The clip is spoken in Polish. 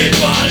Everybody